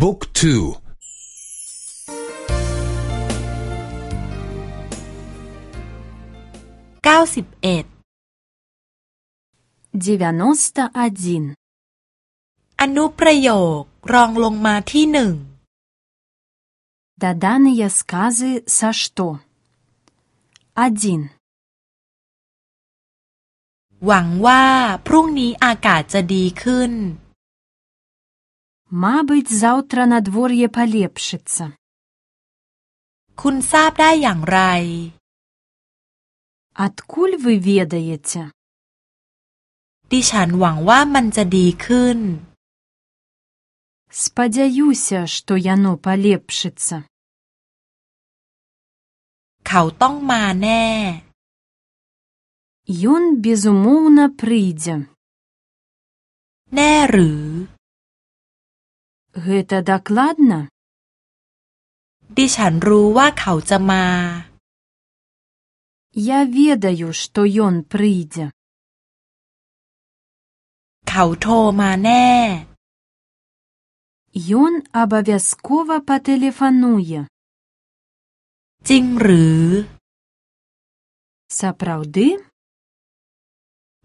บุ๊กทูเก้าสิบเอ็ดดิวานอสตาอดินอนุประโยครองลงมาที่หนึ่งดาดานยสกาซซาชโตอดินหวังว่าพรุ่งนี้อากาศจะดีขึ้น Мабыть, завтра надворье полепшится. คุณทราบได้อย่างไร Откуль вы ведаете? ดิฉันหวังว่ามันจะดีขึ้น Спадзяюся, што яно полепшится. เขาต้องมาแน่ Ён, безумоўна, прыйдзе. แน่หรือ Гэта дакладна? ดิฉันรู้ว่าเขาจะมา Я ведаю, што ён прыйдзе. เขาโทรมาแน่ Ён абавязкова патэлефануе. จริงหรือ Сапраўды?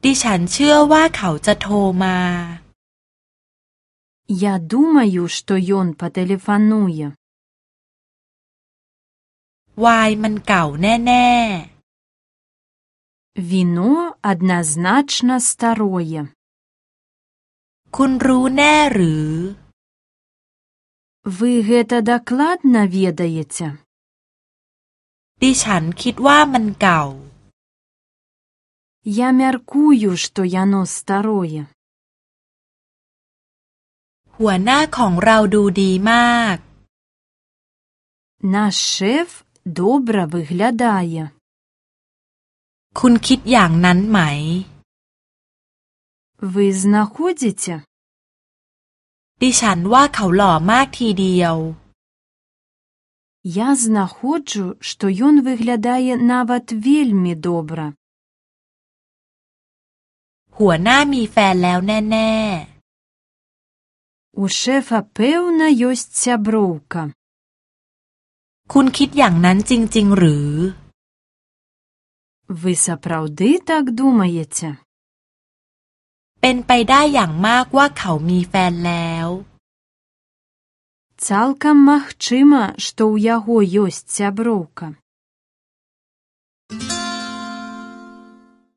ดิฉันเชื่อว่าเขาจะโทรมา Я думаю, што ён патэлефануе. วายมันเก่าแน่ Віно адназначна старое. ๆ คุณรู้แน่หรือ Вы гэта дакладна ведаеце? ดิฉันคิดว่ามันเก่า Я мяркую, што яно старое. หัวหน้าของเราดูดีมาก Наш шеф добра выглядае. คุณคิดอย่างนั้นไหม Вы знаходзіце? ดิฉันว่าเขาหล่อมากทีเดียว Я знаходжу, што ён выглядае нават вельмі добра. หัวหน้ามีแฟนแล้วแน่ У шэфа пэўна ёсць сяброўка. ๆ คุณคิดอย่างนั้นจริง ๆ หรือ Вы сапраўды так думаеце? เป็นไปได้อย่างมากว่าเขามีแฟนแล้ว Цалкам магчыма, што ў яго ёсць сяброўка.